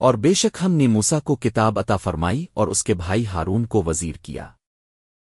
اور بے شک ہم نے موسا کو کتاب عطا فرمائی اور اس کے بھائی ہارون کو وزیر کیا۔